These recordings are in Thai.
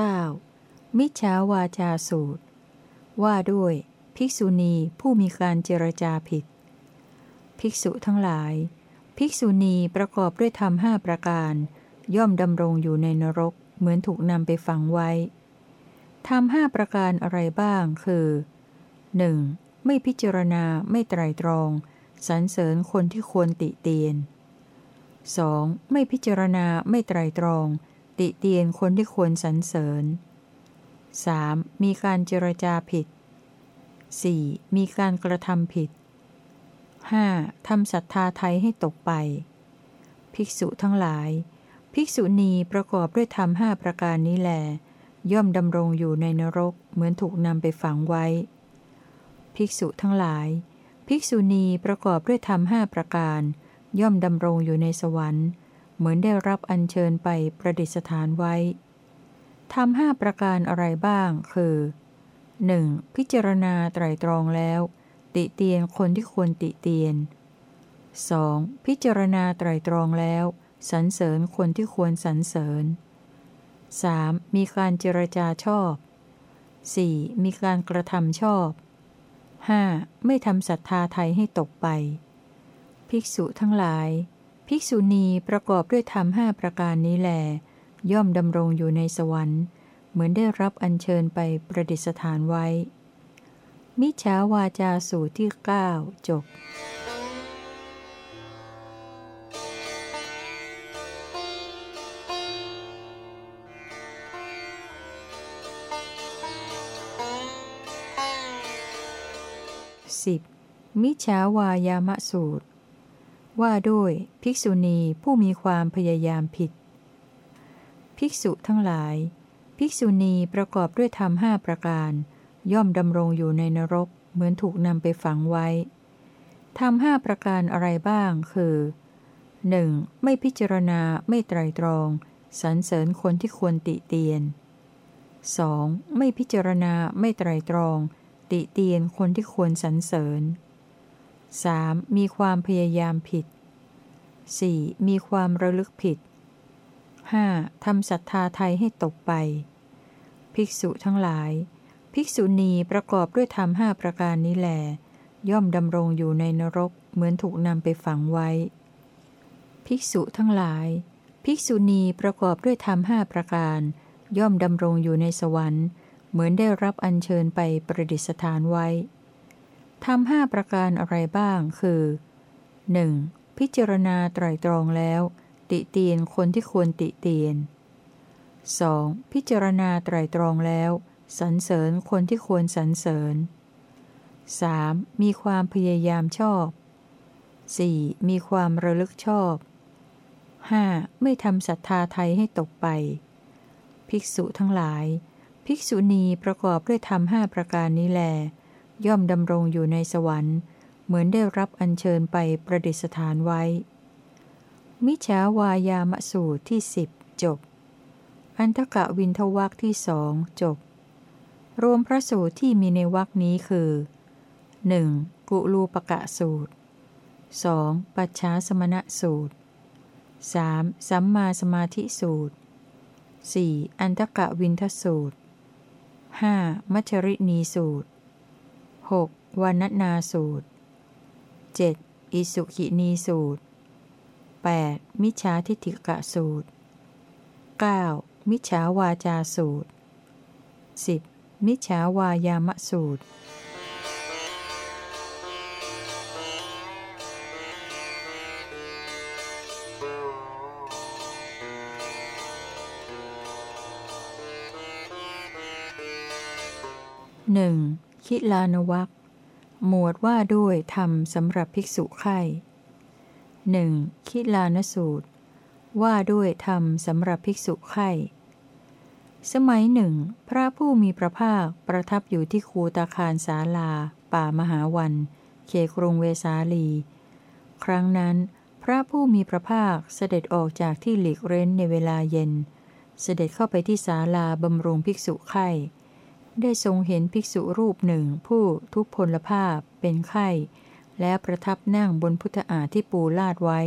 9. มิจฉาวาจาสูตร ว่าด้วย ภิกษุณีผู้มีการเจรจาผิด ภิกษุทั้งหลาย ภิกษุณีประกอบด้วยธรรมห้าประการ ย่อมดำรงอยู่ในนรก เหมือนถูกนำไปฝังไว้ทำห้าประการอะไรบ้าง คือ 1. ไม่พิจารณาไม่ไตรตรองสรรเสริญคนที่ควรติเตียน 2. ไม่พิจารณาไม่ไตรตรอง ติเตียนคนที่ควรสรรเสริญ 3. มีการเจรจาผิด 4. มีการกระทำผิด 5. ทำศรัทธาไทยให้ตกไป ภิกษุทั้งหลาย ภิกษุณีประกอบด้วยธรรมห้าประการนี้แหลย่อมดำรงอยู่ในนรกเหมือนถูกนำไปฝังไว้ ภิกษุทั้งหลาย ภิกษุณีประกอบด้วยธรรมห้าประการ ย่อมดำรงอยู่ในสวรรค์ เหมือนได้รับอัญเชิญไปประดิษฐานไว้ทำห้าประการอะไรบ้าง คือ 1. พิจารณาไตรตรองแล้ว ติเตียนคนที่ควรติเตียน 2. พิจารณาไตรตรองแล้วสรรเสริญคนที่ควรสรรเสริญ 3. มีการเจรจาชอบ 4. มีการกระทำชอบ 5. ไม่ทำศรัทธาไทยให้ตกไป ภิกษุทั้งหลาย ภิกษุณีประกอบด้วยธรรมห้าประการนี้แหลย่อมดำรงอยู่ในสวรรค์ เหมือนได้รับอัญเชิญไปประดิษฐานไว้ มิจฉาวาจาสูตรที่ 9 จบ 10. มิจฉาวายามะสูตร ว่าด้วยภิกษุณีผู้มีความพยายามผิด ภิกษุทั้งหลาย ภิกษุณีประกอบด้วยธรรมห้าประการ ย่อมดำรงอยู่ในนรก เหมือนถูกนำไปฝังไว้ทำห้าประการอะไรบ้าง คือ 1. ไม่พิจารณาไม่ไตรตรองสรรเสริญคนที่ควรติเตียน 2. ไม่พิจารณาไม่ไตรตรอง ติเตียนคนที่ควรสรรเสริญ 3. มีความพยายามผิด 4. มีความระลึกผิด 5. ทำศรัทธาไทยให้ตกไป ภิกษุทั้งหลาย ภิกษุณีประกอบด้วยธรรมห้าประการนี้แหลย่อมดำรงอยู่ในนรกเหมือนถูกนำไปฝังไว้ ภิกษุทั้งหลาย ภิกษุณีประกอบด้วยธรรมห้าประการ ย่อมดำรงอยู่ในสวรรค์ เหมือนได้รับอัญเชิญไปประดิษฐานไว้ ทำห้าประการอะไรบ้าง คือ 1. พิจารณาไตรตรองแล้ว ติเตียนคนที่ควรติเตียน 2. พิจารณาไตรตรองแล้ว สรรเสริญคนที่ควรสรรเสริญ 3. มีความพยายามชอบ 4. มีความระลึกชอบ 5. ไม่ทำศรัทธาไทยให้ตกไป ภิกษุทั้งหลาย ภิกษุณีประกอบด้วยธรรมห้าประการนี้แล ย่อมดำรงอยู่ในสวรรค์ เหมือนได้รับอัญเชิญไปประดิษฐานไว้ มิฉาวายามสูตรที่สิบจบ อันทกะวินทวักที่สองจบ รวมพระสูตรที่มีในวักนี้คือ 1. กุลูปกะสูตร 2. ปัจฉาสมณะสูตร 3. สัมมาสมาธิสูตร 4. อันทกะวินทสูตร 5. มัชรินีสูตร 6. วานนาสูตร 7. อิสุขินีสูตร 8. มิจฉาทิฏฐิกะสูตร 9. มิจฉาวาจาสูตร 10. มิจฉาวายามะสูตรหนึ่ง คิลานวักหมวดว่าด้วยธรรมสำหรับภิกษุไข่หนึ่งคิลานสูตร ว่าด้วยธรรมสำหรับภิกษุไข่สมัยหนึ่ง พระผู้มีพระภาคประทับอยู่ที่คูตาคารสาลา ป่ามหาวัน เขกรุงเวสาลี ครั้งนั้น พระผู้มีพระภาคเสด็จออกจากที่หลีกเร้นในเวลาเย็น เสด็จเข้าไปที่ศาลาบำรุงภิกษุไข่ ได้ทรงเห็นภิกษุรูปหนึ่งผู้ทุพพลภาพเป็นไข้ แล้วประทับนั่งบนพุทธาที่ปูลาดไว้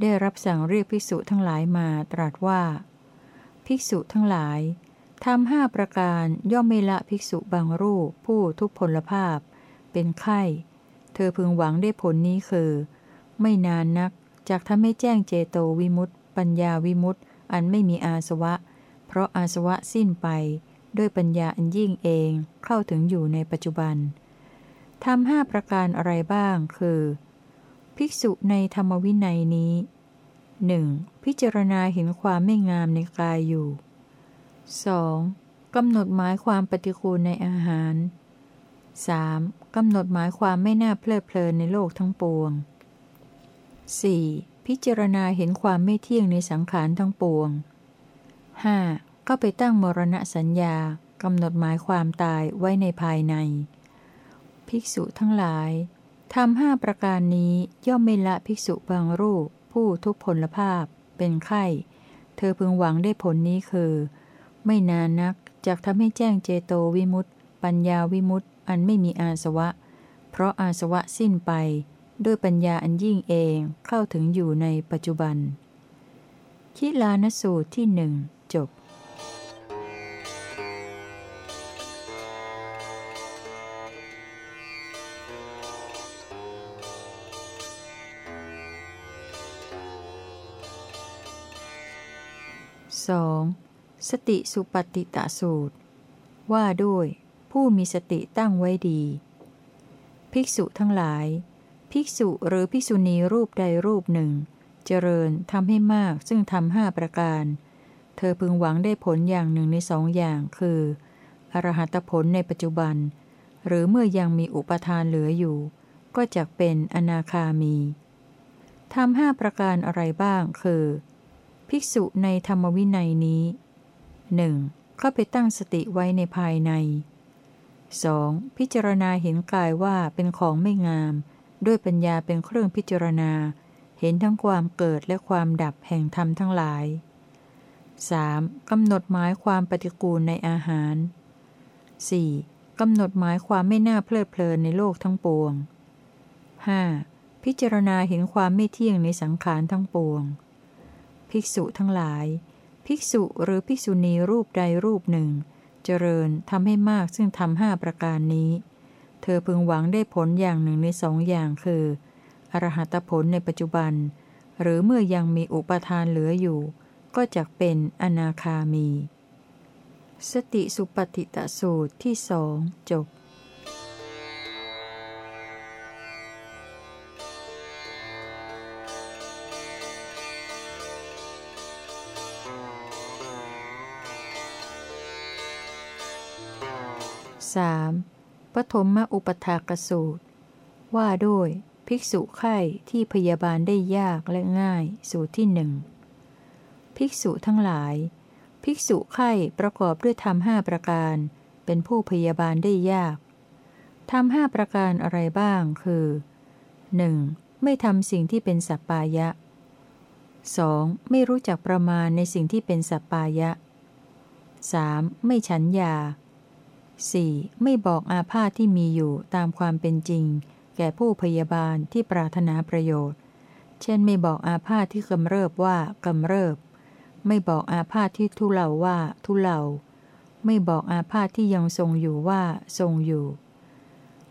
ได้รับสั่งเรียกภิกษุทั้งหลายมาตรัสว่า ภิกษุทั้งหลายทำห้าประการย่อมไม่ละภิกษุบางรูปผู้ทุกพลภาพ เป็นไข้ เธอพึงหวังได้ผลนี้คือ ไม่นานนักจากทำให้แจ้งเจโตวิมุตต์ปัญญาวิมุตต์อันไม่มีอาสวะ เพราะอาสวะสิ้นไป ด้วยปัญญาอันยิ่งเองเข้าถึงอยู่ในปัจจุบันทำห้าประการอะไรบ้าง คือ ภิกษุในธรรมวินัยนี้หนึ่งพิจารณาเห็นความไม่งามในกายอยู่ 2. กำหนดหมายความปฏิคูลในอาหาร 3. กำหนดหมายความไม่น่าเพลิดเพลินในโลกทั้งปวง 4. พิจารณาเห็นความไม่เที่ยงในสังขารทั้งปวง 5. ก็ไปตั้งมรณะสัญญากำหนดหมายความตายไว้ในภายใน ภิกษุทั้งหลายทำห้าประการนี้ย่อมไม่ละภิกษุบางรูป ผู้ทุกพลภาพ เป็นไข้ เธอพึงหวังได้ผลนี้คือ ไม่นานนักจากทำให้แจ้งเจโตวิมุตต์ปัญญาวิมุตต์อันไม่มีอาสวะ เพราะอาสวะสิ้นไป ด้วยปัญญาอันยิ่งเองเข้าถึงอยู่ในปัจจุบันคิลานสูตรที่หนึ่งจบ สติสุปฏิตะสูตร ว่าด้วยผู้มีสติตั้งไว้ดี ภิกษุทั้งหลาย ภิกษุหรือภิกษุณีรูปใดรูปหนึ่ง เจริญทำให้มากซึ่งทำห้าประการ เธอพึงหวังได้ผลอย่างหนึ่งในสองอย่างคือ อรหัตผลในปัจจุบัน หรือเมื่อยังมีอุปทานเหลืออยู่ ก็จะเป็นอนาคามีทำห้าประการอะไรบ้างคือ ภิกษุในธรรมวินัยนี้ หนึ่งเข้าไปตั้งสติไว้ในภายใน 2. พิจารณาเห็นกายว่าเป็นของไม่งาม ด้วยปัญญาเป็นเครื่องพิจารณา เห็นทั้งความเกิดและความดับแห่งธรรมทั้งหลาย 3. กำหนดหมายความปฏิกูลในอาหาร 4. กำหนดหมายความไม่น่าเพลิดเพลินในโลกทั้งปวง 5. พิจารณาเห็นความไม่เที่ยงในสังขารทั้งปวง ภิกษุทั้งหลาย ภิกษุหรือภิกษุณีรูปใดรูปหนึ่ง เจริญทำให้มากซึ่งทำห้าประการนี้ เธอพึงหวังได้ผลอย่างหนึ่งในสองอย่างคือ อรหัตผลในปัจจุบัน หรือเมื่อยังมีอุปทานเหลืออยู่ ก็จะเป็นอนาคามี สติสุปฏิตสูตรที่สองจบ 3. ปฐมมอุปถากสูตร ว่าด้วยภิกษุไข้ที่พยาบาลได้ยากและง่าย สูตรที่หนึ่งภิกษุทั้งหลาย ภิกษุไข้ประกอบด้วยธรรมห้าประการ เป็นผู้พยาบาลได้ยากทำห้าประการอะไรบ้างคือ 1. ไม่ทำสิ่งที่เป็นสัปปายะ 2. ไม่รู้จักประมาณในสิ่งที่เป็นสัปปายะ 3. ไม่ฉันยา 4. ไม่บอกอาพาธที่มีอยู่ตามความเป็นจริง แก่ผู้พยาบาลที่ปรารถนาประโยชน์ เช่นไม่บอกอาพาธที่กำเริบว่ากำเริบ ไม่บอกอาพาธที่ทุเลาว่าทุเลา ไม่บอกอาพาธที่ยังทรงอยู่ว่าทรงอยู่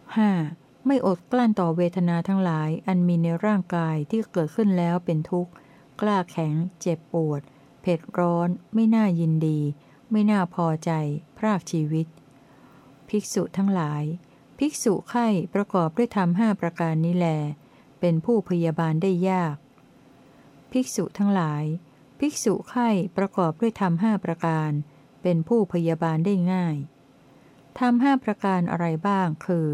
5. ไม่อดกลั้นต่อเวทนาทั้งหลายอันมีในร่างกายที่เกิดขึ้นแล้วเป็นทุกข์ กล้าแข็ง เจ็บปวด เผ็ดร้อน ไม่น่ายินดี ไม่น่าพอใจ พรากชีวิต ภิกษุทั้งหลาย ภิกษุไข้ประกอบด้วยธรรมห้าประการนี้แล เป็นผู้พยาบาลได้ยาก ภิกษุทั้งหลาย ภิกษุไข้ประกอบด้วยธรรมห้าประการ เป็นผู้พยาบาลได้ง่ายทำห้าประการอะไรบ้างคือ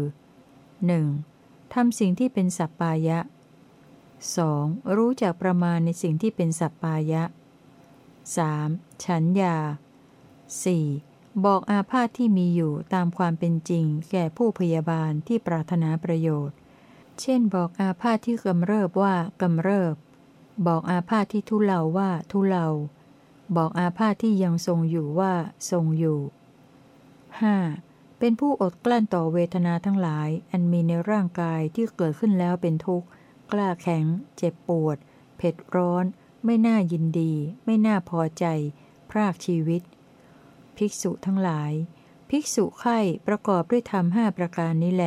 1. ทำสิ่งที่เป็นสัปปายะ 2. รู้จักประมาณในสิ่งที่เป็นสัปปายะ 3. ฉันยา 4. บอกอาพาธที่มีอยู่ตามความเป็นจริง แก่ผู้พยาบาลที่ปรารถนาประโยชน์ เช่น บอกอาพาธที่กำเริบว่ากำเริบ บอกอาพาธที่ทุเลาว่าทุเลา บอกอาพาธที่ยังทรงอยู่ว่าทรงอยู่ 5. เป็นผู้อดกลั้นต่อเวทนาทั้งหลาย อันมีในร่างกายที่เกิดขึ้นแล้วเป็นทุกข์ กล้าแข็ง เจ็บปวด เผ็ดร้อน ไม่น่ายินดี ไม่น่าพอใจ พรากชีวิต ภิกษุทั้งหลาย ภิกษุไข้ประกอบด้วยธรรมห้าประการนี้แล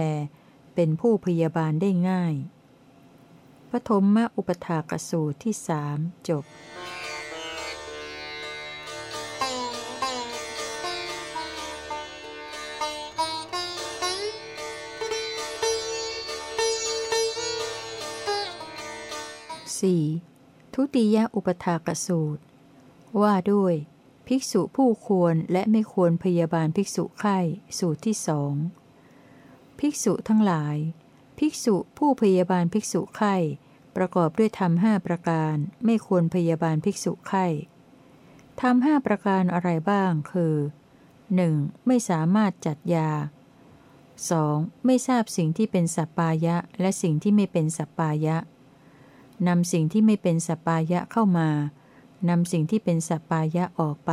เป็นผู้พยาบาลได้ง่าย ปฐมมอุปถากสูตรที่สามจบ 4. ทุติยอุปถากสูตร ว่าด้วย ภิกษุผู้ควรและไม่ควรพยาบาลภิกษุไข้สูตรที่สองภิกษุทั้งหลาย ภิกษุผู้พยาบาลภิกษุไข้ประกอบด้วยธรรมห้าประการ ไม่ควรพยาบาลภิกษุไข้ทำห้าประการอะไรบ้างคือ 1. ไม่สามารถจัดยา 2. ไม่ทราบสิ่งที่เป็นสัปปายะ และสิ่งที่ไม่เป็นสัปปายะนำสิ่งที่ไม่เป็นสัปปายะเข้ามา นำสิ่งที่เป็นสัปปายะออกไป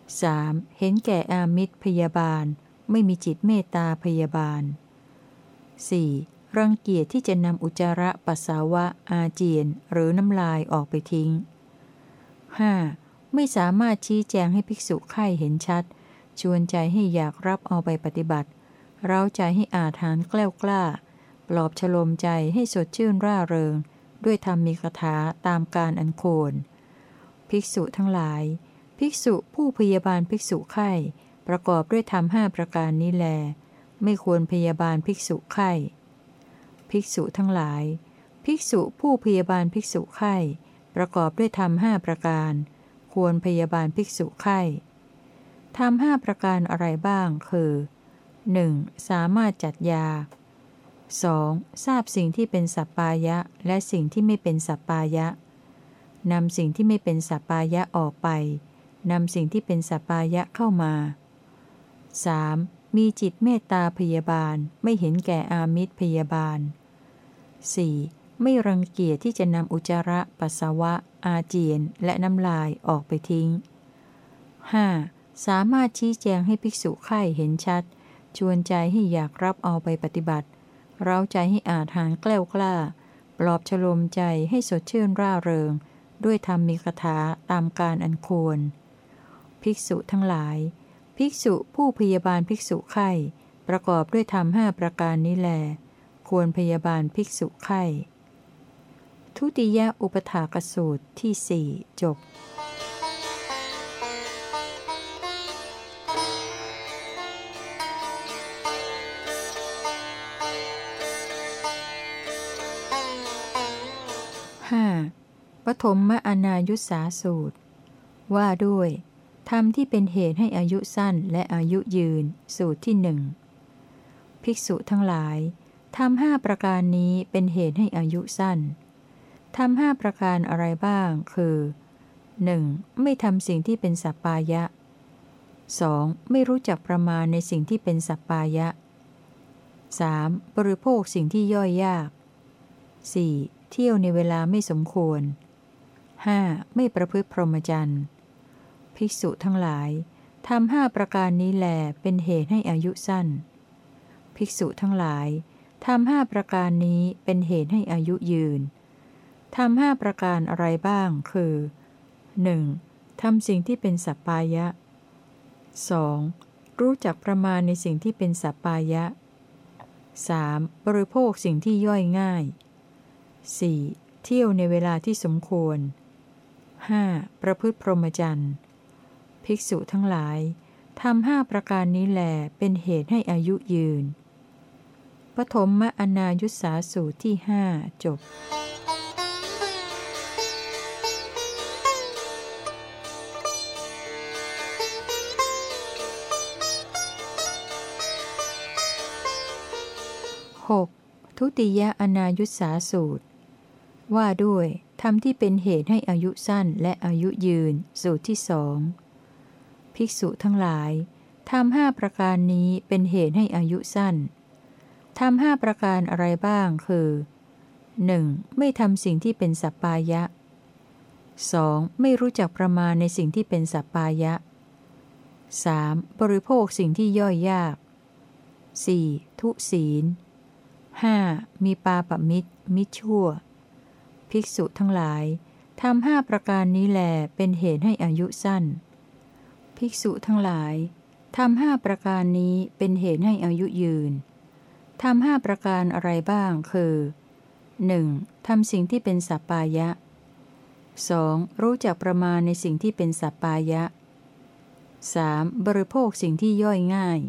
3. เห็นแก่อามิตรพยาบาล ไม่มีจิตเมตตาพยาบาล 4. รังเกียจที่จะนำอุจจาระปัสสาวะ อาเจียน หรือน้ำลายออกไปทิ้ง 5. ไม่สามารถชี้แจงให้ภิกษุไข้เห็นชัด ชวนใจให้อยากรับเอาไปปฏิบัติ เร้าใจให้อาถานแกล้วกล้า ปลอบฉลมใจให้สดชื่นร่าเริง ด้วยธรรมมีคาถาตามการอันโคน ภิกษุทั้งหลาย ภิกษุผู้พยาบาลภิกษุไข้ ประกอบด้วยธรรมห้าประการนี้แล ไม่ควรพยาบาลภิกษุไข้ ภิกษุทั้งหลาย ภิกษุผู้พยาบาลภิกษุไข้ ประกอบด้วยธรรมห้าประการ ควรพยาบาลภิกษุไข้ทำห้าประการอะไรบ้าง คือ 1. สามารถจัดยา 2. ทราบสิ่งที่เป็นสัปปายะ และสิ่งที่ไม่เป็นสัปปายะ นำสิ่งที่ไม่เป็นสัปปายะออกไป นำสิ่งที่เป็นสัปปายะเข้ามา 3. มีจิตเมตตาพยาบาล ไม่เห็นแก่อามิตรพยาบาล 4. ไม่รังเกียจที่จะนำอุจจาระ ปัสสาวะ อาเจียน และน้ำลายออกไปทิ้ง 5. สามารถชี้แจงให้ภิกษุไข้เห็นชัด ชวนใจให้อยากรับเอาไปปฏิบัติ เร้าใจให้อาถานแกล้วกล้า ปลอบฉลมใจให้สดชื่นร่าเริง ด้วยธรรมมีคาถาตามการอันควร ภิกษุทั้งหลาย ภิกษุผู้พยาบาลภิกษุไข่ประกอบด้วยธรรมห้าประการนี้แล ควรพยาบาลภิกษุไข่ทุติยอุปถากสูตรที่สี่จบ 5. ปฐมมอนายุสาสูตร ว่าด้วยธรรมที่เป็นเหตุให้อายุสั้นและอายุยืน สูตรที่หนึ่งภิกษุทั้งหลายทำห้าประการนี้เป็นเหตุให้อายุสั้นทำห้าประการอะไรบ้าง คือ 1. ไม่ทำสิ่งที่เป็นสัปปายะ 2. ไม่รู้จักประมาณในสิ่งที่เป็นสัปปายะ 3. บริโภคสิ่งที่ย่อยยาก 4. เที่ยวในเวลาไม่สมควร 5. ไม่ประพฤติพรหมจรรย์ ภิกษุทั้งหลายทำห้าประการนี้แลเป็นเหตุให้อายุสั้น ภิกษุทั้งหลายทำห้าประการนี้เป็นเหตุให้อายุยืนทำห้าประการอะไรบ้าง คือ 1. ทำสิ่งที่เป็นสัปปายะ 2. รู้จักประมาณในสิ่งที่เป็นสัปปายะ 3. บริโภคสิ่งที่ย่อยง่าย 4. เที่ยวในเวลาที่สมควร 5. ประพฤติพรหมจรรย์ภิกษุทั้งหลายทำห้าประการนี้แหลเป็นเหตุให้อายุยืน ปฐมมอนายุสาสูตรที่หจบ 6. ทุติยอนายุสาสูตร ว่าด้วย ธรรมที่เป็นเหตุให้อายุสั้นและอายุยืน สูตรที่สองภิกษุทั้งหลายทำห้าประการนี้เป็นเหตุให้อายุสั้นทำห้าประการอะไรบ้างคือ 1. ไม่ทำสิ่งที่เป็นสัปปายะ 2. ไม่รู้จักประมาณในสิ่งที่เป็นสัปปายะ 3. บริโภคสิ่งที่ย่อยยาก 4. ทุศีล 5. มีปาปมิตร มิชั่ว ภิกษุทั้งหลายทำห้าประการนี้แลเป็นเหตุให้อายุสั้น ภิกษุทั้งหลายทำห้าประการนี้เป็นเหตุให้อายุยืนทำห้าประการอะไรบ้างคือ 1. ทำสิ่งที่เป็นสัปปายะ 2. รู้จักประมาณในสิ่งที่เป็นสัปปายะ 3. บริโภคสิ่งที่ย่อยง่าย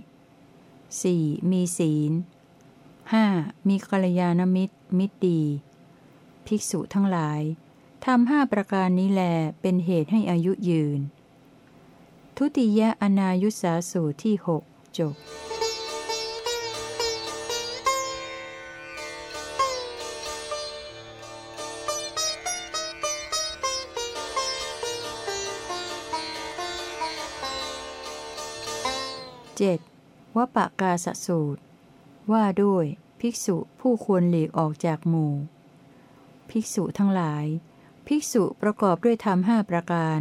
4. มีศีล 5. มีกัลยาณมิตร มิตรดี ภิกษุทั้งหลายทำห้าประการนี้แลเป็นเหตุให้อายุยืน ทุติยอนายุสาสูตรที่หกจบเจ็ดวปากาสสูตร ว่าด้วยภิกษุผู้ควรหลีกออกจากหมู่ ภิกษุทั้งหลาย ภิกษุประกอบด้วยธรรมห้าประการ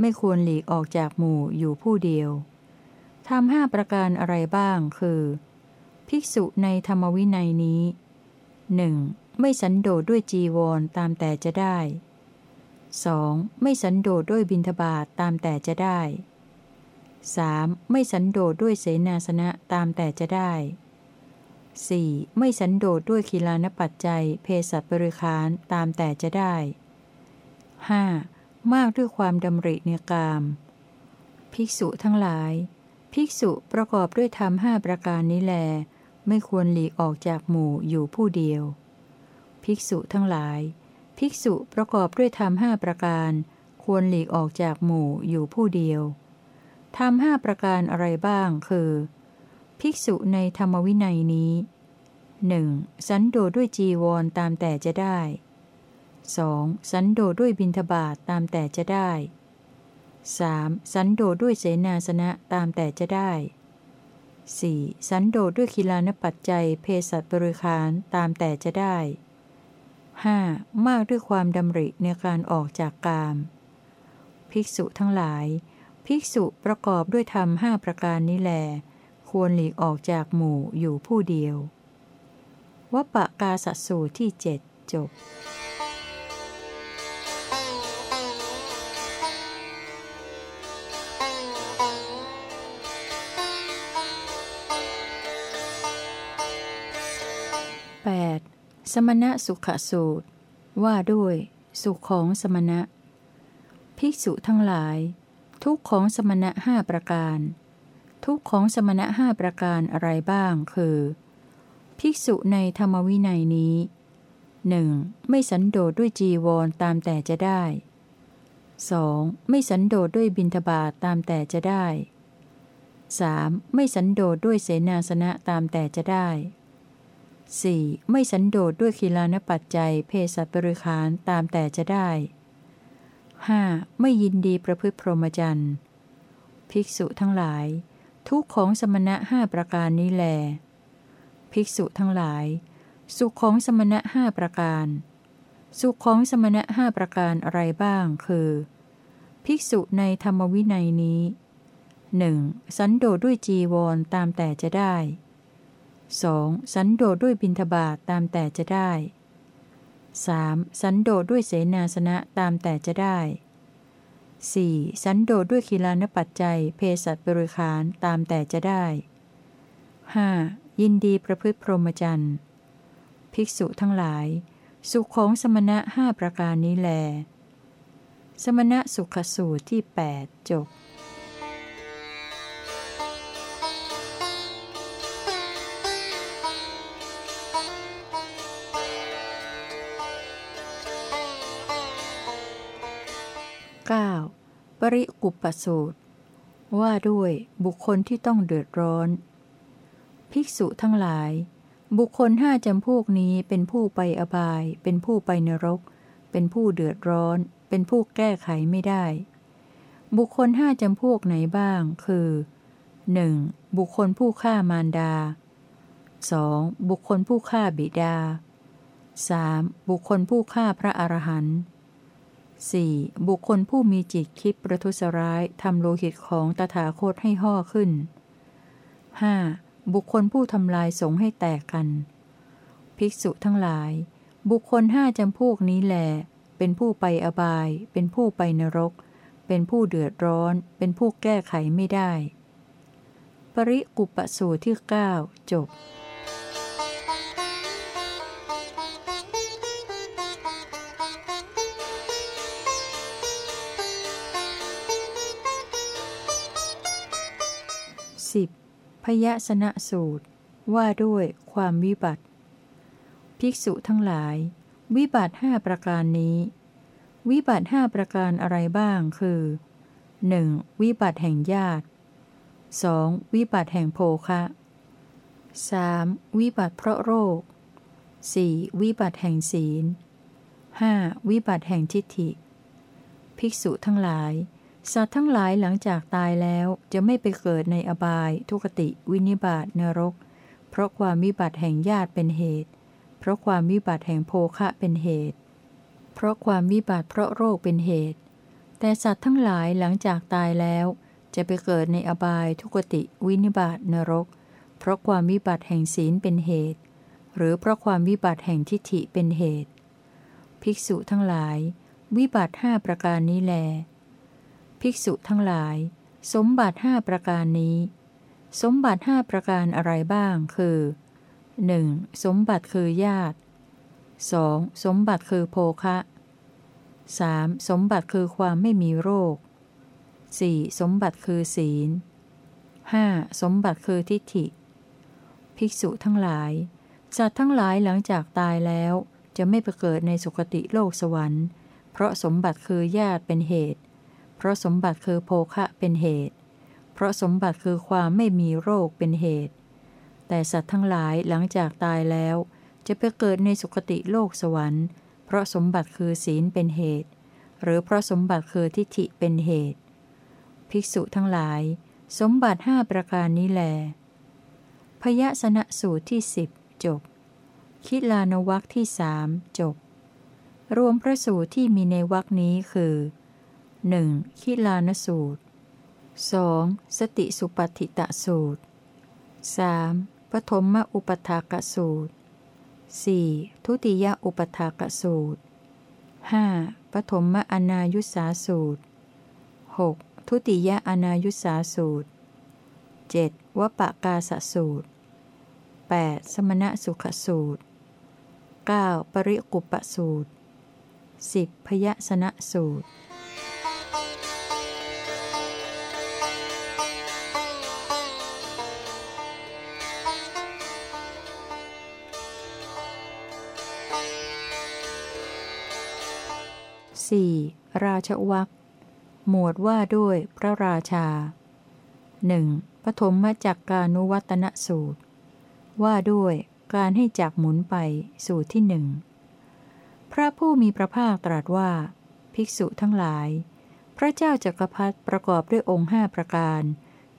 ไม่ควรหลีกออกจากหมู่อยู่ผู้เดียวธรรมห้าประการอะไรบ้างคือ ภิกษุในธรรมวินัยนี้หนึ่งไม่สันโดษด้วยจีวรตามแต่จะได้ 2. ไม่สันโดษด้วยบิณฑบาตตามแต่จะได้ 3. ไม่สันโดษด้วยเสนาสนะตามแต่จะได้ 4. ไม่สันโดษด้วยคีลานปัจจัย เพศัตบริคารตามแต่จะได้ 5. มากด้วยความดำริในกาม ภิกษุทั้งหลาย ภิกษุประกอบด้วยธรรมห้าประการนี้แล ไม่ควรหลีกออกจากหมู่อยู่ผู้เดียว ภิกษุทั้งหลาย ภิกษุประกอบด้วยธรรมห้าประการ ควรหลีกออกจากหมู่อยู่ผู้เดียวทำห้าประการอะไรบ้างคือ ภิกษุในธรรมวินัยนี้หนึ่งสันโดษด้วยจีวรตามแต่จะได้ 2. สันโดษด้วยบิณฑบาตตามแต่จะได้ 3. สันโดษด้วยเสนาสนะตามแต่จะได้ 4. สันโดษด้วยคิลานปัจจัยเพศัตบริคารตามแต่จะได้ 5. มากด้วยความดำริในการออกจากกาม ภิกษุทั้งหลาย ภิกษุประกอบด้วยธรรมห้าประการนี้แล ควรหลีกออกจากหมู่อยู่ผู้เดียววปะกาสัสูที่เจ็ดจบแปดสมณะสุขสูตร ว่าด้วย สุขของสมณะ ภิกษุทั้งหลาย ทุกของสมณะห้าประการ ทุกของสมณะห้าประการอะไรบ้างคือ ภิกษุในธรรมวินัยนี้หนึ่งไม่สันโดษด้วยจีวรตามแต่จะได้ 2. ไม่สันโดษด้วยบินทบาทตามแต่จะได้ 3. ไม่สันโดษด้วยเสนาสนะตามแต่จะได้ 4. ไม่สันโดษด้วยคีลานปัจจัยเพศสัตบริขารตามแต่จะได้ 5. ไม่ยินดีประพฤติพรหมจรรย์ ภิกษุทั้งหลาย ทุกของสมณะห้าประการนี้แล ภิกษุทั้งหลาย สุขของสมณะห้าประการ สุขของสมณะห้าประการอะไรบ้างคือ ภิกษุในธรรมวินัยนี้หนึ่งสันโดษด้วยจีวรตามแต่จะได้ 2. สันโดษด้วยบิณฑบาตตามแต่จะได้ 3. สันโดษด้วยเสนาสนะตามแต่จะได้ 4. สันโดษด้วยคีลานปัจจัย เพศัตบริขารตามแต่จะได้ 5. ยินดีประพฤติพรหมจรรย์ภิกษุทั้งหลาย สุขของสมณะห้าประการนี้แล สมณะสุขสูตรที่ 8 จบ ริกุปสูตร ว่าด้วยบุคคลที่ต้องเดือดร้อน ภิกษุทั้งหลาย บุคคลห้าจำพวกนี้เป็นผู้ไปอบาย เป็นผู้ไปนรก เป็นผู้เดือดร้อน เป็นผู้แก้ไขไม่ได้ บุคคลห้าจำพวกไหนบ้าง คือ 1. บุคคลผู้ฆ่ามารดา 2. บุคคลผู้ฆ่าบิดา 3. บุคคลผู้ฆ่าพระอรหันต์ 4. บุคคลผู้มีจิตคิดประทุษร้ายทำโลหิตของตถาคตให้ห่อขึ้น 5. บุคคลผู้ทำลายสงให้แตกกัน ภิกษุทั้งหลาย บุคคลห้าจำพวกนี้แหลเป็นผู้ไปอบาย เป็นผู้ไปนรก เป็นผู้เดือดร้อน เป็นผู้แก้ไขไม่ได้ ปริกุปสูตรที่ 9 จบ 10. พยสนะสูตร ว่าด้วยความวิบัติ ภิกษุทั้งหลาย วิบัติห้าประการนี้ วิบัติห้าประการอะไรบ้างคือ 1. วิบัติแห่งญาติ 2. วิบัติแห่งโภคะ 3. วิบัติเพราะโรค 4. วิบัติแห่งศีล 5. วิบัติแห่งทิฏฐิ ภิกษุทั้งหลาย สัตว์ทั้งหลายหลังจากตายแล้วจะไม่ไปเกิดในอบาย ทุกติวินิบาตนรก เพราะความวิบัติแห่งญาติเป็นเหตุ เพราะความวิบัติแห่งโภคะเป็นเหตุ เพราะความวิบัติเพราะโรคเป็นเหตุ แต่สัตว์ทั้งหลายหลังจากตายแล้ว จะไปเกิดในอบายทุกติวินิบาตนรก เพราะความวิบัติแห่งศีลเป็นเหตุ หรือเพราะความวิบัติแห่งทิฏฐิเป็นเหตุ ภิกษุทั้งหลาย วิบัติห้าประการนี้แล ภิกษุทั้งหลาย สมบัติห้าประการนี้ สมบัติห้าประการอะไรบ้างคือ 1. สมบัติคือญาติ 2. สมบัติคือโภคะ 3. สมบัติคือความไม่มีโรค 4. สมบัติคือศีล 5. สมบัติคือทิฏฐิ ภิกษุทั้งหลายสัตว์ทั้งหลายหลังจากตายแล้ว จะไม่ไปเกิดในสุคติโลกสวรรค์ เพราะสมบัติคือญาติเป็นเหตุ เพราะสมบัติคือโภคะเป็นเหตุ เพราะสมบัติคือความไม่มีโรคเป็นเหตุ แต่สัตว์ทั้งหลายหลังจากตายแล้ว จะไปเกิดในสุคติโลกสวรรค์ เพราะสมบัติคือศีลเป็นเหตุ หรือเพราะสมบัติคือทิฏฐิเป็นเหตุ ภิกษุทั้งหลาย สมบัติห้าประการนี้แล พยสนะสูตรที่สิบจบ คิลานวักที่สามจบรวมพระสูตรที่มีในวักนี้คือ หนึ่งคิลานสูตร 2. สติสุปฏิตะสูตร 3. ปฐมอุปถากสูตร 4. ทุติยอุปถากสูตร 5. ปฐมอนายุสาสูตร 6. ทุติยอนายุสาสูตร 7. วปากาสสูตร 8. สมณสุขสูตร 9. ปริกุปสูตร 10. พยสนะสูตร สี่ราชวักหมวดว่าด้วยพระราชาหนึ่งปฐมมาจากกานุวัตนสูตร ว่าด้วยการให้จักหมุนไปสูตรที่หนึ่งพระผู้มีพระภาคตรัสว่า ภิกษุทั้งหลาย พระเจ้าจักรพรรดิประกอบด้วยองค์ห้าประการ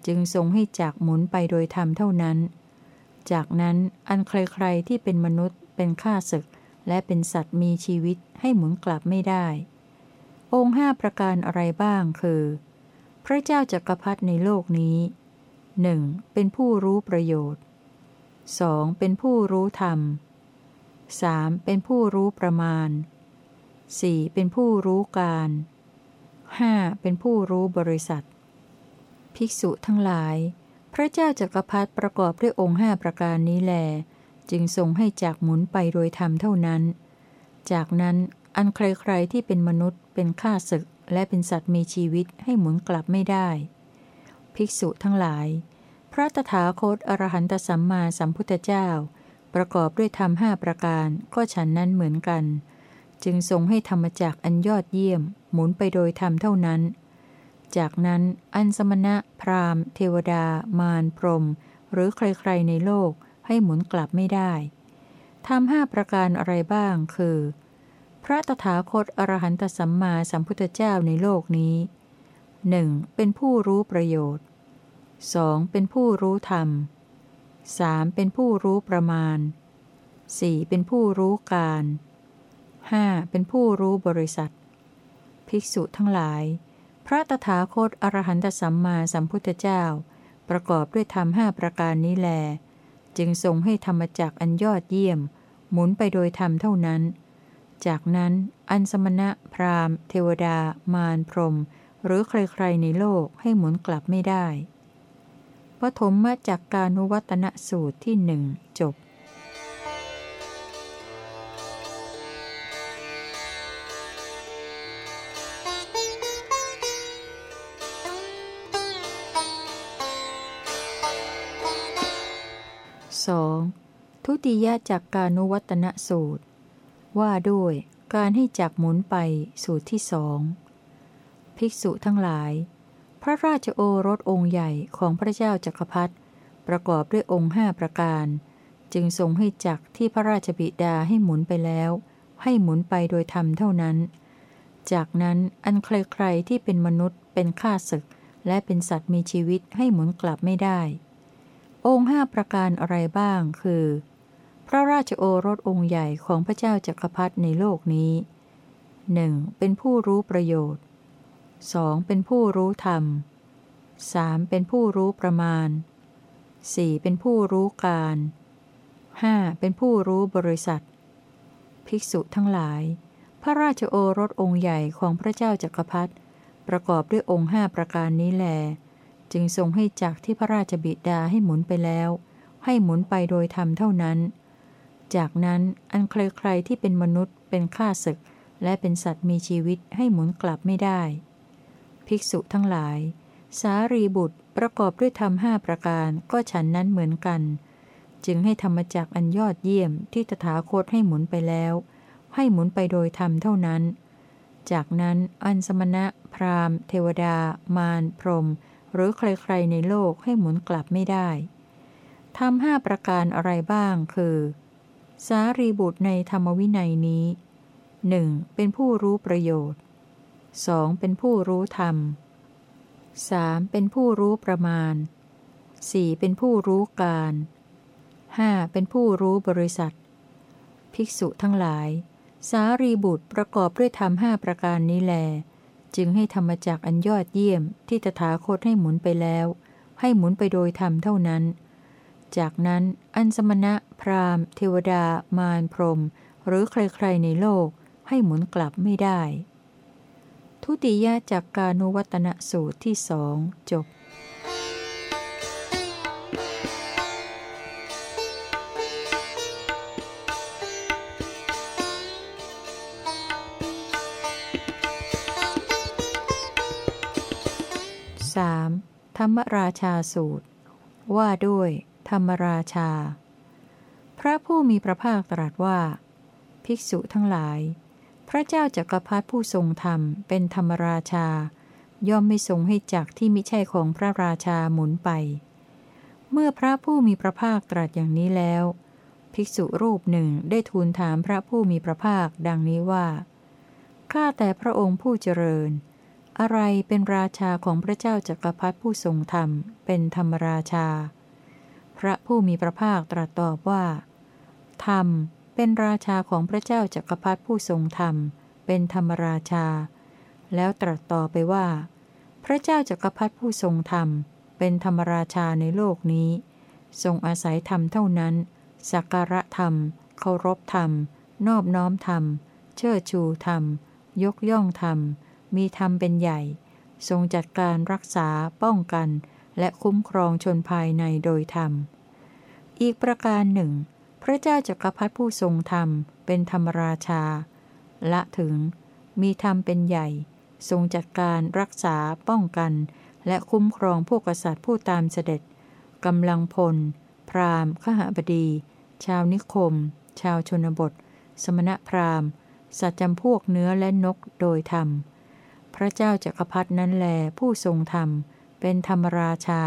จึงทรงให้จักหมุนไปโดยธรรมเท่านั้น จากนั้นอันใครๆที่เป็นมนุษย์ เป็นข้าศึก และเป็นสัตว์มีชีวิตให้หมุนกลับไม่ได้ องค์ห้าประการอะไรบ้างคือ พระเจ้าจักรพรรดิในโลกนี้หนึ่งเป็นผู้รู้ประโยชน์ 2. เป็นผู้รู้ธรรม 3. เป็นผู้รู้ประมาณ 4. เป็นผู้รู้การ 5. เป็นผู้รู้บริษัท ภิกษุทั้งหลาย พระเจ้าจักรพรรดิประกอบด้วยองค์ห้าประการนี้แล จึงทรงให้จักหมุนไปโดยธรรมเท่านั้น จากนั้น อันใครๆที่เป็นมนุษย์ เป็นข้าศึก และเป็นสัตว์มีชีวิตให้หมุนกลับไม่ได้ ภิกษุทั้งหลาย พระตถาคตอรหันตสัมมาสัมพุทธเจ้า ประกอบด้วยธรรมห้าประการก็ฉันนั้นเหมือนกัน จึงทรงให้ธรรมจักอันยอดเยี่ยม หมุนไปโดยธรรมเท่านั้น จากนั้นอันสมณะ พราหมณ์ เทวดา มารพรม หรือใครๆในโลกให้หมุนกลับไม่ได้ทำห้าประการอะไรบ้างคือ พระตถาคตอรหันตสัมมาสัมพุทธเจ้าในโลกนี้หนึ่งเป็นผู้รู้ประโยชน์ 2. เป็นผู้รู้ธรรม 3. เป็นผู้รู้ประมาณ 4. เป็นผู้รู้การ 5. เป็นผู้รู้บริษัท ภิกษุทั้งหลาย พระตถาคตอรหันตสัมมาสัมพุทธเจ้า ประกอบด้วยธรรมห้าประการนี้แล จึงทรงให้ธรรมจักอันยอดเยี่ยม หมุนไปโดยธรรมเท่านั้น จากนั้น อันสมณะ พราหมณ์ เทวดา มารพรม หรือใครๆในโลกให้หมุนกลับไม่ได้ปฐมมาจากการนุวัตนสูตรที่หนึ่งจบสองทุติยจากการนุวัตนสูตร ว่าด้วยการให้จักหมุนไปสูตรที่สองภิกษุทั้งหลาย พระราชโอรสองค์ใหญ่ของพระเจ้าจักรพรรดิประกอบด้วยองค์ห้าประการ จึงทรงให้จักที่พระราชบิดาให้หมุนไปแล้ว ให้หมุนไปโดยธรรมเท่านั้น จากนั้นอันใครๆที่เป็นมนุษย์เป็นข้าศึก และเป็นสัตว์มีชีวิตให้หมุนกลับไม่ได้ องค์ห้าประการอะไรบ้างคือ พระราชโอรสองค์ใหญ่ของพระเจ้าจักรพรรดิในโลกนี้หนึ่งเป็นผู้รู้ประโยชน์ 2. เป็นผู้รู้ธรรม 3. เป็นผู้รู้ประมาณ 4. เป็นผู้รู้การ 5. เป็นผู้รู้บริษัท ภิกษุทั้งหลาย พระราชโอรสองค์ใหญ่ของพระเจ้าจักรพรรดิประกอบด้วยองค์ห้าประการนี้แล จึงทรงให้จักที่พระราชบิดาให้หมุนไปแล้ว ให้หมุนไปโดยธรรมเท่านั้น จากนั้นอันใครๆที่เป็นมนุษย์ เป็นข้าศึก และเป็นสัตว์มีชีวิตให้หมุนกลับไม่ได้ ภิกษุทั้งหลาย สารีบุตรประกอบด้วยธรรมห้าประการก็ฉันนั้นเหมือนกัน จึงให้ธรรมจักอันยอดเยี่ยมที่ตถาคตให้หมุนไปแล้ว ให้หมุนไปโดยธรรมเท่านั้น จากนั้นอันสมณะ พราหมณ์ เทวดา มาร พรหมหรือใครๆในโลกให้หมุนกลับไม่ได้ทำห้าประการอะไรบ้างคือ สารีบุตรในธรรมวินัยนี้หนึ่งเป็นผู้รู้ประโยชน์ 2. เป็นผู้รู้ธรรม 3. เป็นผู้รู้ประมาณ 4. เป็นผู้รู้การ 5. เป็นผู้รู้บริษัท ภิกษุทั้งหลาย สารีบุตรประกอบด้วยธรรมห้าประการนี้แล จึงให้ธรรมจักอันยอดเยี่ยมที่ตถาคตให้หมุนไปแล้ว ให้หมุนไปโดยธรรมเท่านั้น จากนั้นอันสมณะ พราหมณ์ เทวดา มารพรม หรือใครๆในโลกให้หมุนกลับไม่ได้ ทุติยจากกานุวัตนสูตรที่สองจบสามธรรมราชาสูตร ว่าด้วย ธรรมราชา พระผู้มีพระภาคตรัสว่า ภิกษุทั้งหลาย พระเจ้าจักรพรรดิผู้ทรงธรรมเป็นธรรมราชา ย่อมไม่ทรงให้จักที่มิใช่ของพระราชาหมุนไป เมื่อพระผู้มีพระภาคตรัสอย่างนี้แล้ว ภิกษุรูปหนึ่งได้ทูลถามพระผู้มีพระภาคดังนี้ว่า ข้าแต่พระองค์ผู้เจริญอะไรเป็นราชาของพระเจ้าจักรพรรดิผู้ทรงธรรม เป็นธรรมราชา พระผู้มีพระภาคตรัสตอบว่า ธรรมเป็นราชาของพระเจ้าจักรพรรดิผู้ทรงธรรม เป็นธรรมราชา แล้วตรัสต่อไปว่า พระเจ้าจักรพรรดิผู้ทรงธรรม เป็นธรรมราชาในโลกนี้ ทรงอาศัยธรรมเท่านั้น สักการะธรรม เคารพธรรม นอบน้อมธรรม เชิดชูธรรม ยกย่องธรรม มีธรรมเป็นใหญ่ ทรงจัดการรักษาป้องกัน และคุ้มครองชนภายในโดยธรรม อีกประการหนึ่ง พระเจ้าจักรพรรดิผู้ทรงธรรม เป็นธรรมราชา ละถึง มีธรรมเป็นใหญ่ ทรงจัดการรักษาป้องกัน และคุ้มครองพวกกษัตริย์ผู้ตามเสด็จกำลังพล พราหมณ์ ขหบดี ชาวนิคม ชาวชนบท สมณพราหมณ์ สัตว์จำพวกเนื้อและนกโดยธรรม พระเจ้าจักรพรรดนั้นแลผู้ทรงธรรม เป็นธรรมราชา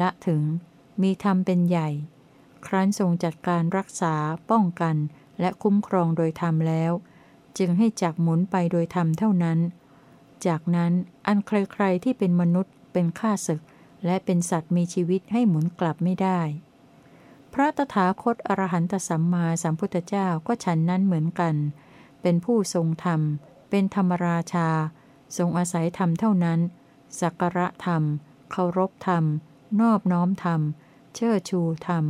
ละถึงมีธรรมเป็นใหญ่ ครั้นทรงจัดการรักษาป้องกันและคุ้มครองโดยธรรมแล้ว จึงให้จักหมุนไปโดยธรรมเท่านั้น จากนั้นอันใครๆที่เป็นมนุษย์ เป็นข้าศึก และเป็นสัตว์มีชีวิตให้หมุนกลับไม่ได้ พระตถาคตอรหันตสัมมาสัมพุทธเจ้าก็ฉันนั้นเหมือนกัน เป็นผู้ทรงธรรม เป็นธรรมราชา ทรงอาศัยธรรมเท่านั้น สักการะธรรม เคารพธรรม นอบน้อมธรรม เชิดชูธรรม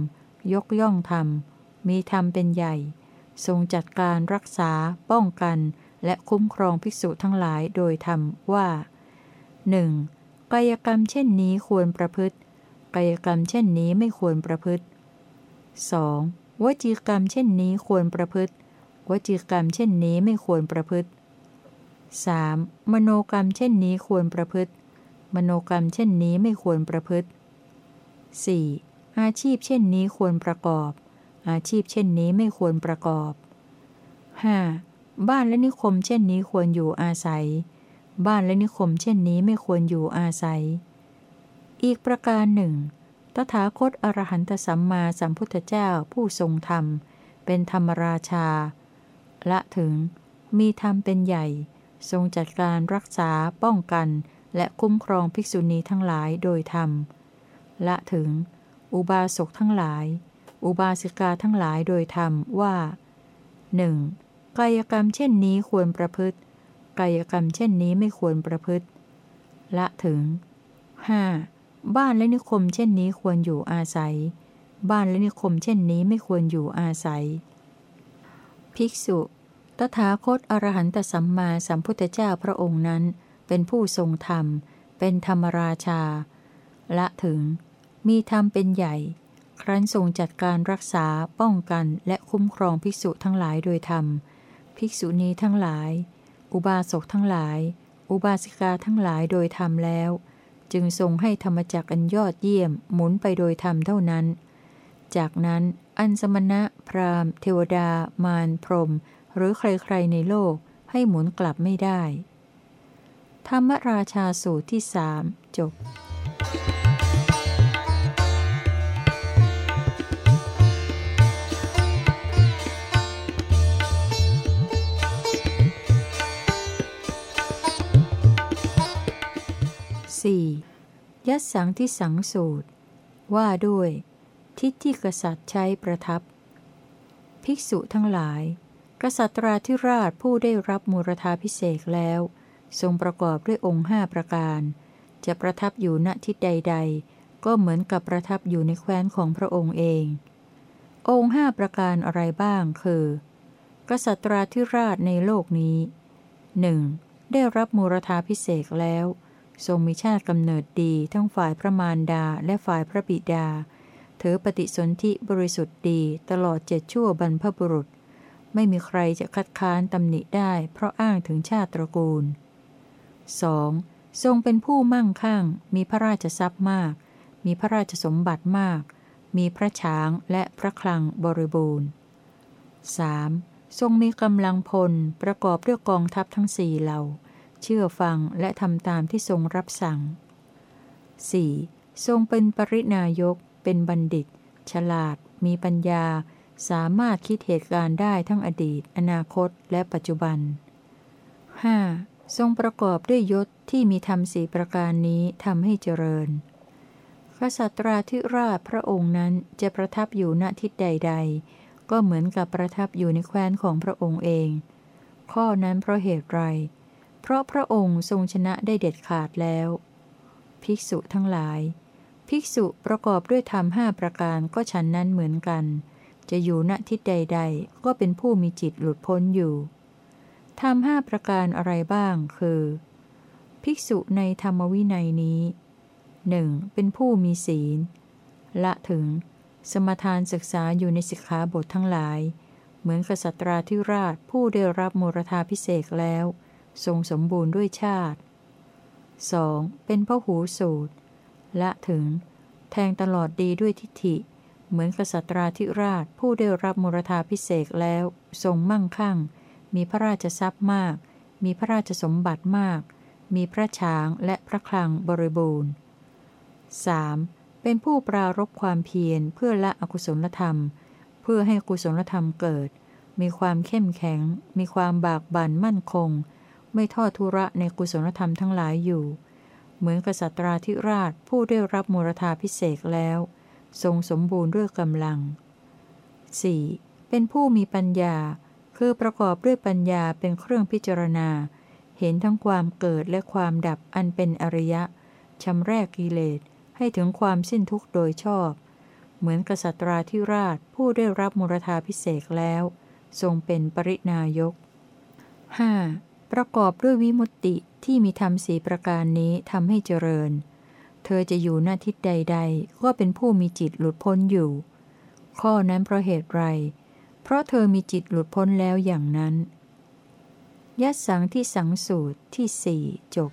ยกย่องธรรม มีธรรมเป็นใหญ่ ทรงจัดการรักษา ป้องกัน และคุ้มครองภิกษุทั้งหลายโดยธรรมว่าหนึ่งกายกรรมเช่นนี้ควรประพฤติ กายกรรมเช่นนี้ไม่ควรประพฤติ 2. วจีกรรมเช่นนี้ควรประพฤติ วจีกรรมเช่นนี้ไม่ควรประพฤติ 3. มโนกรรมเช่นนี้ควรประพฤติ มโนกรรมเช่นนี้ไม่ควรประพฤติ 4. อาชีพเช่นนี้ควรประกอบ อาชีพเช่นนี้ไม่ควรประกอบ 5. บ้านและนิคมเช่นนี้ควรอยู่อาศัย บ้านและนิคมเช่นนี้ไม่ควรอยู่อาศัย อีกประการหนึ่ง ตถาคตอรหันตสัมมาสัมพุทธเจ้าผู้ทรงธรรม เป็นธรรมราชา ละถึง มีธรรมเป็นใหญ่ ทรงจัดการรักษาป้องกัน และคุ้มครองภิกษุณีทั้งหลายโดยธรรม ละถึง อุบาสกทั้งหลาย อุบาสิกาทั้งหลายโดยธรรมว่าหนึ่งกายกรรมเช่นนี้ควรประพฤติ กายกรรมเช่นนี้ไม่ควรประพฤติ ละถึง 5. บ้านและนิคมเช่นนี้ควรอยู่อาศัย บ้านและนิคมเช่นนี้ไม่ควรอยู่อาศัย ภิกษุ ตถาคตอรหันตสัมมาสัมพุทธเจ้าพระองค์นั้น เป็นผู้ทรงธรรม เป็นธรรมราชา ละถึง มีธรรมเป็นใหญ่ ครั้นทรงจัดการรักษาป้องกันและคุ้มครองภิกษุทั้งหลายโดยธรรม ภิกษุณีทั้งหลาย อุบาสกทั้งหลาย อุบาสิกาทั้งหลายโดยธรรมแล้ว จึงทรงให้ธรรมจักอันยอดเยี่ยมหมุนไปโดยธรรมเท่านั้น จากนั้นอันสมณะ พราหมณ์ เทวดา มาร พรหมหรือใครๆในโลกให้หมุนกลับไม่ได้ ธรรมราชาสูตรที่สามจบ 4. ยัดสังที่สังสูตร ว่าด้วย ทิศที่กษัตริย์ใช้ประทับ ภิกษุทั้งหลาย กษัตราธิราชผู้ได้รับมูรธาพิเศษแล้ว ทรงประกอบด้วยองค์ห้าประการ จะประทับอยู่ณทิศใด ๆ ก็เหมือนกับประทับอยู่ในแคว้นของพระองค์เอง องค์ห้าประการอะไรบ้างคือ กษัตราธิราชในโลกนี้หนึ่งได้รับมูรธาพิเศษแล้ว ทรงมีชาติกำเนิดดีทั้งฝ่ายพระมารดาและฝ่ายพระบิดา ถือปฏิสนธิบริสุทธิ์ดีตลอดเจ็ดชั่วบรรพบุรุษ ไม่มีใครจะคัดค้านตำหนิได้เพราะอ้างถึงชาติตระกูล 2. ทรงเป็นผู้มั่งคั่ง มีพระราชทรัพย์มาก มีพระราชสมบัติมาก มีพระช้างและพระคลังบริบูรณ์ 3. ทรงมีกำลังพลประกอบด้วยกองทัพทั้งสี่เหล่า เชื่อฟังและทำตามที่ทรงรับสั่ง 4. ทรงเป็นปรินายก เป็นบัณฑิต ฉลาด มีปัญญา สามารถคิดเหตุการณ์ได้ทั้งอดีต อนาคต และปัจจุบัน 5. ทรงประกอบด้วยยศที่มีธรรมสีประการนี้ทำให้เจริญ พระสัตราธิราชพระองค์นั้นจะประทับอยู่ณทิศใด ๆ ก็เหมือนกับประทับอยู่ในแคว้นของพระองค์เอง ข้อนั้นเพราะเหตุไร เพราะพระองค์ทรงชนะได้เด็ดขาดแล้ว ภิกษุทั้งหลาย ภิกษุประกอบด้วยธรรมห้าประการก็ฉันนั้นเหมือนกัน จะอยู่ณทิศใด ๆ ก็เป็นผู้มีจิตหลุดพ้นอยู่ ธรรมห้าประการอะไรบ้าง คือ ภิกษุในธรรมวินัยนี้หนึ่งเป็นผู้มีศีล ละถึง สมทานศึกษาอยู่ในสิกขาบททั้งหลาย เหมือนกษัตราธิราชผู้ได้รับมรธาพิเศษแล้ว ทรงสมบูรณ์ด้วยชาติ 2. เป็นพระหูสูตร ละถึง แทงตลอดดีด้วยทิฏฐิ เหมือนกษัตราธิราชผู้ได้รับมรธาพิเศษแล้ว ทรงมั่งคั่ง มีพระราชทรัพย์มาก มีพระราชสมบัติมาก มีพระช้างและพระคลังบริบูรณ์ 3. เป็นผู้ปรารบความเพียรเพื่อละอกุศลธรรม เพื่อให้กุศลธรรมเกิด มีความเข้มแข็ง มีความบากบั่นมั่นคง ไม่ทอดทุระในกุศลธรรมทั้งหลายอยู่ เหมือนกษัตราธิราชผู้ได้รับมรธาพิเศษแล้ว ทรงสมบูรณ์ด้วยกำลัง 4. เป็นผู้มีปัญญา คือประกอบด้วยปัญญาเป็นเครื่องพิจารณา เห็นทั้งความเกิดและความดับอันเป็นอริยะชำแรกกิเลสให้ถึงความสิ้นทุกข์โดยชอบ เหมือนกษัตราธิราชผู้ได้รับมรธาพิเศษแล้ว ทรงเป็นปรินายก 5. ประกอบด้วยวิมุตติที่มีธรรมสีประการนี้ทำให้เจริญ เธอจะอยู่หน้าทิศใด ๆ ก็เป็นผู้มีจิตหลุดพ้นอยู่ ข้อนั้นเพราะเหตุไร เพราะเธอมีจิตหลุดพ้นแล้วอย่างนั้น ยัดสังที่สังสูตรที่สี่จบ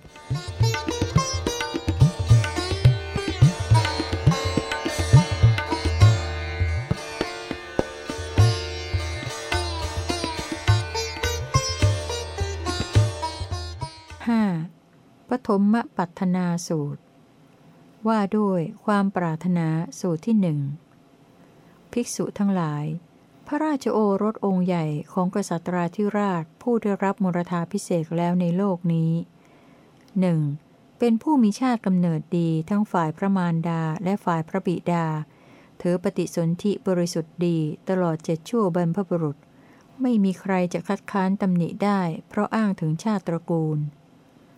5. ปฐมปัฒนาสูตร ว่าด้วยความปรารถนาสูตรที่หนึ่งภิกษุทั้งหลาย พระราชโอรสองค์ใหญ่ของกษัตราธิราชผู้ได้รับมรธาพิเศษแล้วในโลกนี้หนึ่งเป็นผู้มีชาติกำเนิดดีทั้งฝ่ายพระมารดาและฝ่ายพระบิดา ถือปฏิสนธิบริสุทธิ์ดีตลอดเจ็ดชั่วบรรพบุรุษ ไม่มีใครจะคัดค้านตำหนิได้ เพราะอ้างถึงชาติตระกูล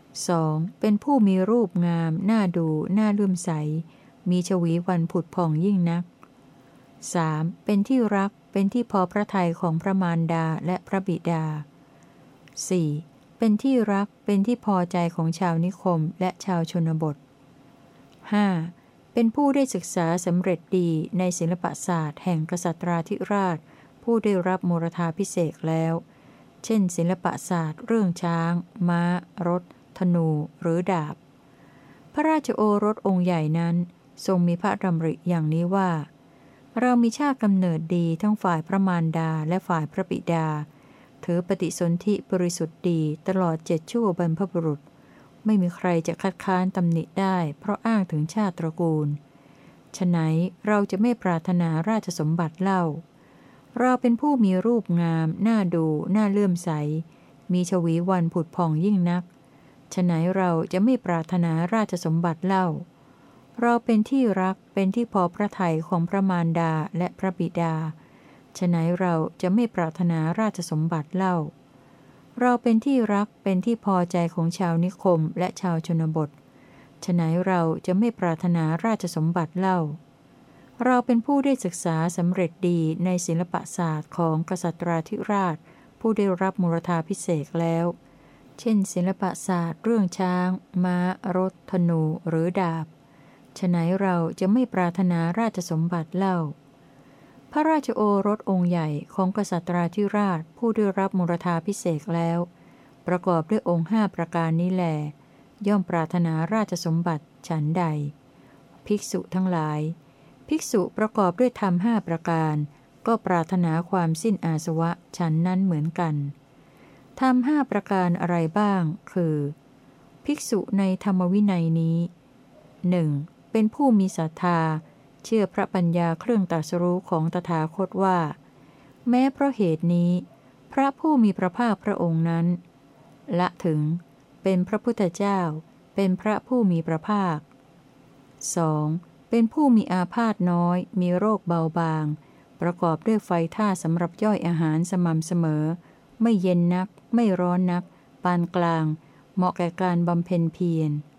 2. เป็นผู้มีรูปงาม น่าดู น่าเลื่อมใส มีชวีวันผุดผ่องยิ่งนัก 3. เป็นที่รัก เป็นที่พอพระทัยของพระมารดาและพระบิดา 4. เป็นที่รักเป็นที่พอใจของชาวนิคมและชาวชนบท 5. เป็นผู้ได้ศึกษาสำเร็จดีในศิลปศาสตร์แห่งกษัตราธิราช ผู้ได้รับมรธาพิเศษแล้ว เช่น ศิลปศาสตร์ เรื่องช้าง ม้า รถ ธนู หรือดาบ พระราชโอรสองค์ใหญ่นั้น ทรงมีพระดำริอย่างนี้ว่า เรามีชาติกำเนิดดีทั้งฝ่ายพระมารดาและฝ่ายพระบิดา ถือปฏิสนธิบริสุทธิ์ดีตลอดเจ็ดชั่วบรรพบุรุษ ไม่มีใครจะคัดค้านตำหนิได้ เพราะอ้างถึงชาติตระกูลฉะไหนเราจะไม่ปรารถนาราชสมบัติเล่า เราเป็นผู้มีรูปงาม น่าดู น่าเลื่อมใส มีชวีวันผุดผ่องยิ่งนักฉไหนเราจะไม่ปรารถนาราชสมบัติเล่า เราเป็นที่รักเป็นที่พอพระทัยของพระมารดาและพระบิดาฉไหนเราจะไม่ปรารถนาราชสมบัติเล่า เราเป็นที่รักเป็นที่พอใจของชาวนิคมและชาวชนบทฉไหนเราจะไม่ปรารถนาราชสมบัติเล่า เราเป็นผู้ได้ศึกษาสำเร็จดีในศิลปศาสตร์ของกษัตราธิราช ผู้ได้รับมูรธาพิเศษแล้ว เช่น ศิลปศาสตร์ เรื่องช้างม้า รถ ธนู หรือดาบ ฉไหนเราจะไม่ปรารถนาราชสมบัติเล่า พระราชโอรสองค์ใหญ่ของกษัตราธิราชผู้ได้รับมรธาพิเศษแล้ว ประกอบด้วยองค์ห้าประการนี้แหลย่อมปรารถนาราชสมบัติฉันใด ภิกษุทั้งหลาย ภิกษุประกอบด้วยธรรมห้าประการ ก็ปรารถนาความสิ้นอาสวะฉันนั้นเหมือนกันทำห้าประการอะไรบ้าง คือ ภิกษุในธรรมวินัยนี้หนึ่ง เป็นผู้มีศรัทธา เชื่อพระปัญญาเครื่องตรัสรู้ของตถาคตว่า แม้เพราะเหตุนี้ พระผู้มีพระภาคพระองค์นั้น ละถึง เป็นพระพุทธเจ้า เป็นพระผู้มีพระภาค 2. เป็นผู้มีอาพาธน้อย มีโรคเบาบาง ประกอบด้วยไฟท่าสำหรับย่อยอาหารสม่ำเสมอ ไม่เย็นนัก ไม่ร้อนนัก ปานกลาง เหมาะแก่การบำเพ็ญเพียร 3.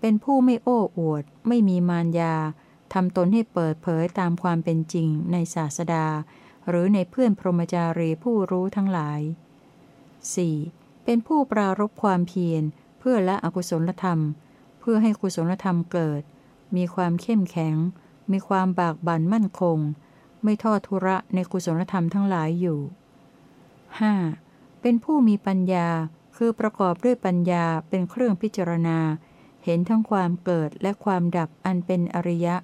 เป็นผู้ไม่โอ้อวด ไม่มีมารยาทำตนให้เปิดเผยตามความเป็นจริงในศาสดา หรือในเพื่อนพรหมจารีผู้รู้ทั้งหลาย 4. เป็นผู้ปรารบความเพียร เพื่อละอกุศลธรรม เพื่อให้กุศลธรรมเกิด มีความเข้มแข็ง มีความบากบั่นมั่นคง ไม่ทอดทุระในกุศลธรรมทั้งหลายอยู่ 5. เป็นผู้มีปัญญา คือประกอบด้วยปัญญาเป็นเครื่องพิจารณา เห็นทั้งความเกิดและความดับอันเป็นอริยะ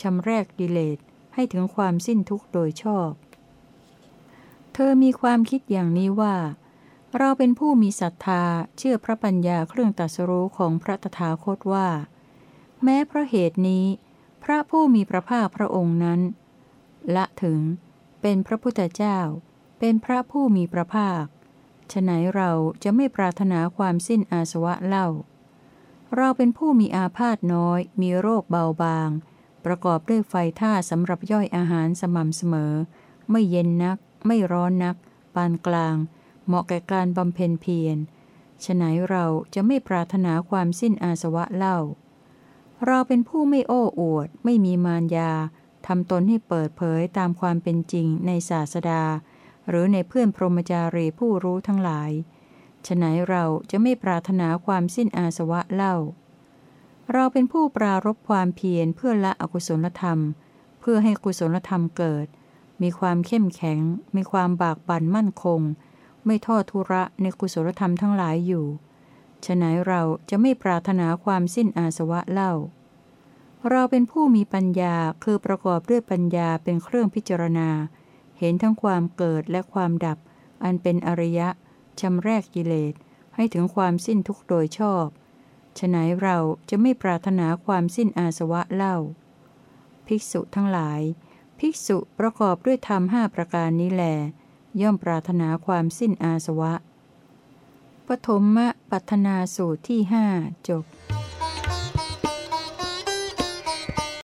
ชำแรกกิเลสให้ถึงความสิ้นทุกข์โดยชอบ เธอมีความคิดอย่างนี้ว่า เราเป็นผู้มีศรัทธาเชื่อพระปัญญาเครื่องตัสรู้ของพระตถาคตว่า แม้เพราะเหตุนี้ พระผู้มีพระภาคพระองค์นั้น ละถึง เป็นพระพุทธเจ้า เป็นพระผู้มีพระภาค ฉไหนเราจะไม่ปรารถนาความสิ้นอาสวะเล่า เราเป็นผู้มีอาพาธน้อย มีโรคเบาบาง ประกอบด้วยไฟท่าสำหรับย่อยอาหารสม่ำเสมอ ไม่เย็นนัก ไม่ร้อนนัก ปานกลาง เหมาะแก่การบำเพ็ญเพียรฉไหนเราจะไม่ปรารถนาความสิ้นอาสวะเล่า เราเป็นผู้ไม่โอ้อวด ไม่มีมารยาทำตนให้เปิดเผยตามความเป็นจริงในศาสดา หรือในเพื่อนพรหมจารีผู้รู้ทั้งหลายฉไหนเราจะไม่ปรารถนาความสิ้นอาสวะเล่า เราเป็นผู้ปรารบความเพียรเพื่อละอกุศลธรรม เพื่อให้กุศลธรรมเกิด มีความเข้มแข็ง มีความบากบั่นมั่นคง ไม่ทอดทุระในกุศลธรรมทั้งหลายอยู่ฉไหนเราจะไม่ปรารถนาความสิ้นอาสวะเล่า เราเป็นผู้มีปัญญาคือประกอบด้วยปัญญาเป็นเครื่องพิจารณา ห็นทั้งความเกิดและความดับ อันเป็นอริยะชำแรกกิเลสให้ถึงความสิ้นทุกโดยชอบฉไหนเราจะไม่ปรารถนาความสิ้นอาสวะเล่า ภิกษุทั้งหลาย ภิกษุประกอบด้วยธรรมห้าประการนี้แล ย่อมปรารถนาความสิ้นอาสวะ ปฐมปัฒนาสูตรที่ห้าจบ